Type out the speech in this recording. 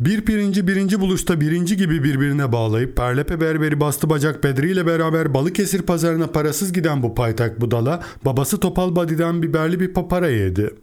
Bir pirinci birinci buluşta birinci gibi birbirine bağlayıp Perlepe berberi bastı bacak Bedri ile beraber Balıkesir pazarına parasız giden bu paytak budala babası Topal Badi'den biberli bir papara yedi.